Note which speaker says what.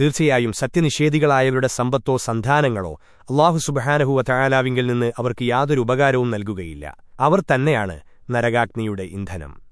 Speaker 1: തീർച്ചയായും സത്യനിഷേധികളായവരുടെ സമ്പത്തോ സന്താനങ്ങളോ അള്ളാഹു സുബഹാനഹുവ തയാലാവിങ്കിൽ നിന്ന് അവർക്ക് യാതൊരു ഉപകാരവും നൽകുകയില്ല. അവർ തന്നെയാണ് നരകാഗ്നിയുടെ ഇന്ധനം.